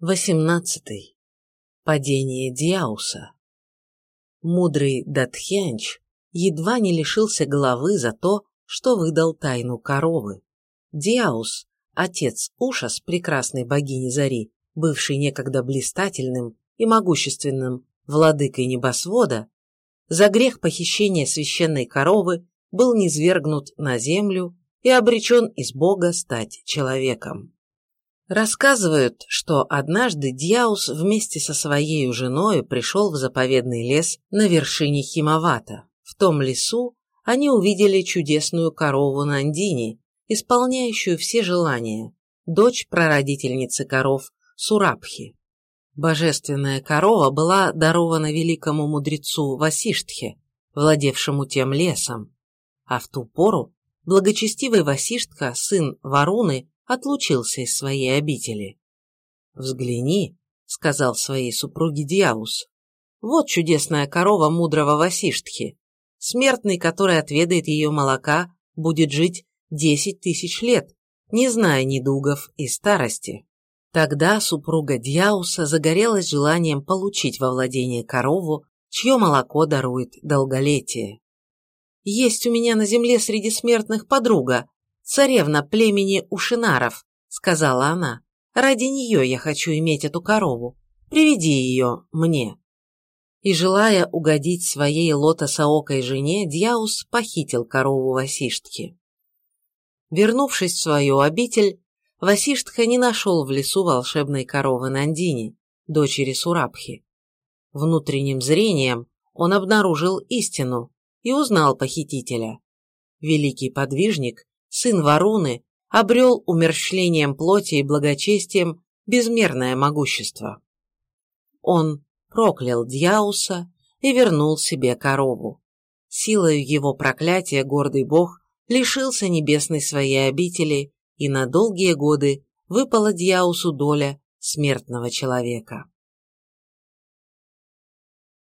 18. Падение Диауса. Мудрый Датхянч едва не лишился головы за то, что выдал тайну коровы. Диаус, отец Ушас, прекрасной богини Зари, бывший некогда блистательным и могущественным владыкой небосвода, за грех похищения священной коровы был низвергнут на землю и обречен из бога стать человеком. Рассказывают, что однажды Дьяус вместе со своей женой пришел в заповедный лес на вершине Химавата. В том лесу они увидели чудесную корову Нандини, исполняющую все желания, дочь прародительницы коров Сурабхи. Божественная корова была дарована великому мудрецу Васиштхе, владевшему тем лесом, а в ту пору благочестивый Васиштха, сын Варуны, отлучился из своей обители. «Взгляни», — сказал своей супруге Диаус, — «вот чудесная корова мудрого Васиштхи. Смертный, который отведает ее молока, будет жить десять тысяч лет, не зная недугов и старости». Тогда супруга Дьяуса загорелась желанием получить во владение корову, чье молоко дарует долголетие. «Есть у меня на земле среди смертных подруга, царевна племени Ушинаров», — сказала она. «Ради нее я хочу иметь эту корову. Приведи ее мне». И, желая угодить своей лотосоокой жене, Дьяус похитил корову Васиштки. Вернувшись в свою обитель, Васиштха не нашел в лесу волшебной коровы Нандини, дочери Сурабхи. Внутренним зрением он обнаружил истину и узнал похитителя. Великий подвижник сын Варуны, обрел умерщвлением плоти и благочестием безмерное могущество. Он проклял Дьяуса и вернул себе корову. Силою его проклятия гордый бог лишился небесной своей обители, и на долгие годы выпала Дьяусу доля смертного человека.